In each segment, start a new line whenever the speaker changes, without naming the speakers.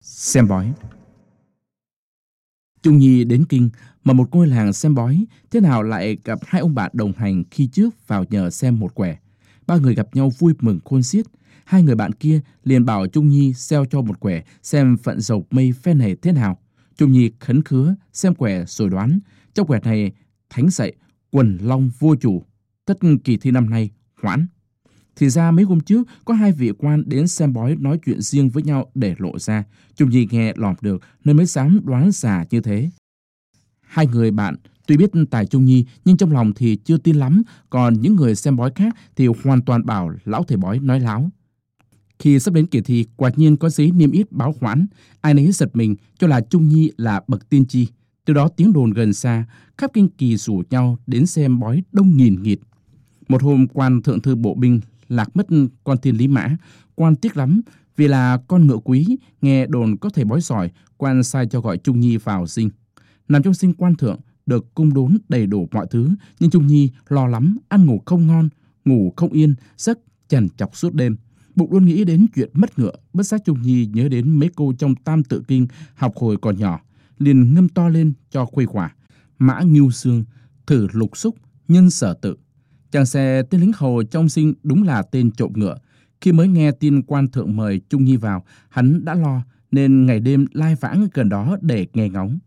Xem bói Trung Nhi đến Kinh mà một ngôi làng xem bói, thế nào lại gặp hai ông bạn đồng hành khi trước vào nhờ xem một quẻ. Ba người gặp nhau vui mừng khôn xiết. Hai người bạn kia liền bảo Trung Nhi xeo cho một quẻ xem phận dầu mây phen này thế nào. Trung Nhi khấn khứa xem quẻ rồi đoán. Trong quẻ này thánh dạy quần long vua chủ. Tất kỳ thi năm nay hoãn. Thì ra mấy hôm trước có hai vị quan đến xem bói nói chuyện riêng với nhau để lộ ra. Trung Nhi nghe lòm được nên mới dám đoán giả như thế. Hai người bạn tuy biết tài Trung Nhi nhưng trong lòng thì chưa tin lắm, còn những người xem bói khác thì hoàn toàn bảo lão thầy bói nói láo. Khi sắp đến kỳ thi, quả nhiên có giấy niêm yết báo khoản, ai nấy giật mình cho là Trung Nhi là bậc tiên tri. Từ đó tiếng đồn gần xa, khắp kinh kỳ rủ nhau đến xem bói đông nghìn nghịt. Một hôm quan thượng thư bộ binh lạc mất con thiên lý mã, quan tiếc lắm vì là con ngựa quý, nghe đồn có thể bói giỏi, quan sai cho gọi Trung Nhi vào sinh. Nằm trong sinh quan thượng, được cung đốn đầy đủ mọi thứ, nhưng Trung Nhi lo lắm, ăn ngủ không ngon, ngủ không yên, giấc chằn chọc suốt đêm. Bụng luôn nghĩ đến chuyện mất ngựa, bất giác Trung Nhi nhớ đến mấy cô trong tam tự kinh học hồi còn nhỏ, liền ngâm to lên cho khuây khỏa. Mã nghiêu xương, thử lục xúc, nhân sở tự. Chàng xe tên lính hầu trong sinh đúng là tên trộm ngựa. Khi mới nghe tin quan thượng mời Trung Nhi vào, hắn đã lo, nên ngày đêm lai vãng gần đó để nghe ngóng.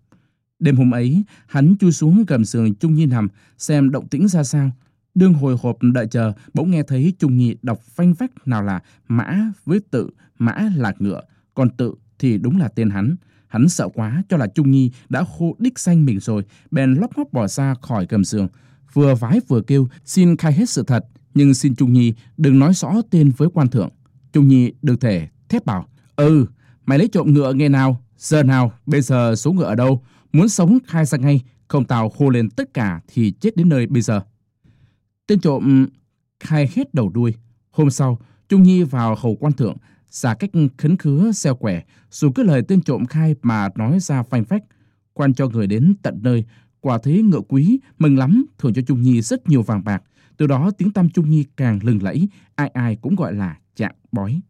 Đêm hôm ấy, hắn chui xuống gầm giường Trung Nhi nằm, xem động tĩnh ra sao. Đương hồi hộp đợi chờ, bỗng nghe thấy Trung Nhi đọc phanh phách nào là mã với tự, mã là ngựa, còn tự thì đúng là tên hắn. Hắn sợ quá cho là Trung Nhi đã khô đích xanh mình rồi, bèn lóc ngóc bỏ ra khỏi gầm giường. Vừa vái vừa kêu, xin khai hết sự thật, nhưng xin Trung Nhi đừng nói rõ tên với quan thượng. Trung Nhi được thể thép bảo, ừ, mày lấy trộm ngựa nghe nào, giờ nào, bây giờ số ngựa ở đâu, muốn sống khai ra ngay, không tào khô lên tất cả thì chết đến nơi bây giờ. Tên trộm khai hết đầu đuôi. Hôm sau, Trung Nhi vào hầu quan thượng, giả cách khấn khứa xeo quẻ, dù cứ lời tên trộm khai mà nói ra phanh phách. Quan cho người đến tận nơi, quả thế ngựa quý, mừng lắm, thưởng cho Trung Nhi rất nhiều vàng bạc. Từ đó tiếng tăm Trung Nhi càng lừng lẫy, ai ai cũng gọi là trạng bói.